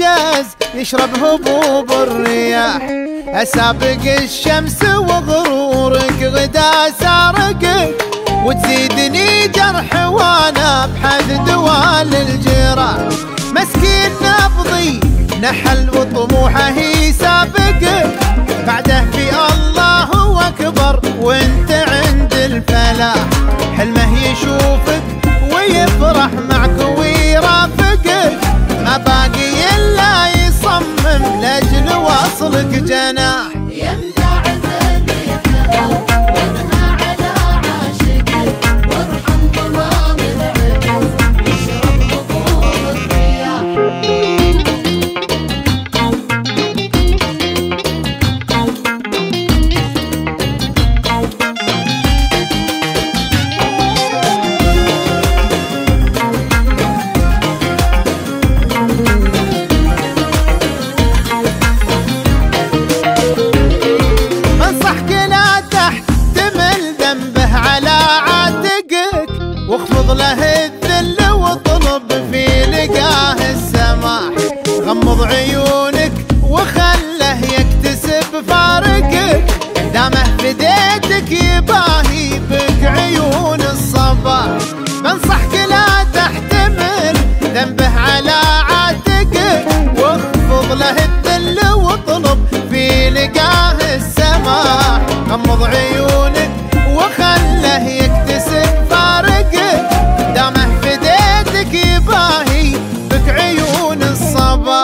عجز يشرب هبوب الرياح أسابق الشمس وغرورك غدا سارقك وتزيدني جرح وأنا بحد دوال الجراح. مسكين نبضي نحل وطموحه يسابقك بعده في الله أكبر وأنت عند الفلاح. حلمه يشوفك وصلك جناح واخفض له الذل واطلب في لقاه السماح. غمض عيونك وخله يكتسب فارقك. دامه في ديتك يباهي بك عيون الصباح. بنصحك لا تحتمل ذنبه على عاتقك. واخفض له الذل واطلب في لقاه السماح. غمض عيونك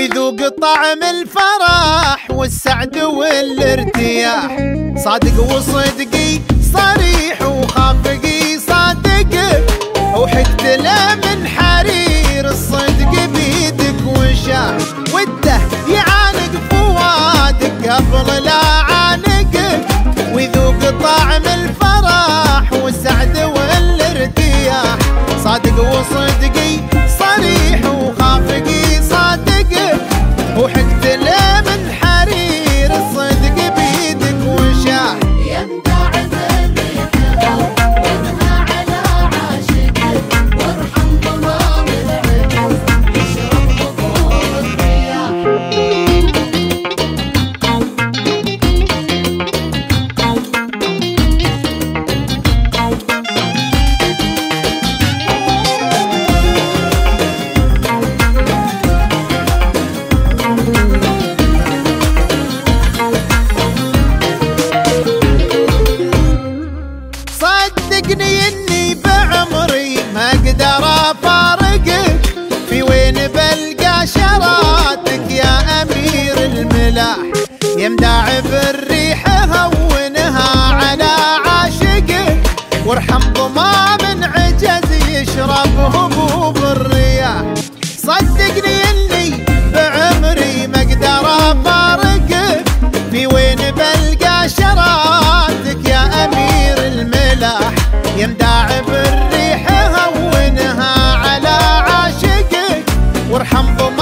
ويذوق طعم الفرح والسعد والارتياح. صادق وصدقي صريح وخافقي. عب الريح هونها على عاشقه وارحم ضمام عجز يشرب هبوب الرياح صدقني إني بعمري ما أقدر افارقه في وين بلقى شراتك يا أمير الملاح؟ يمداعب الريح هونها على عاشقك وارحم ضمام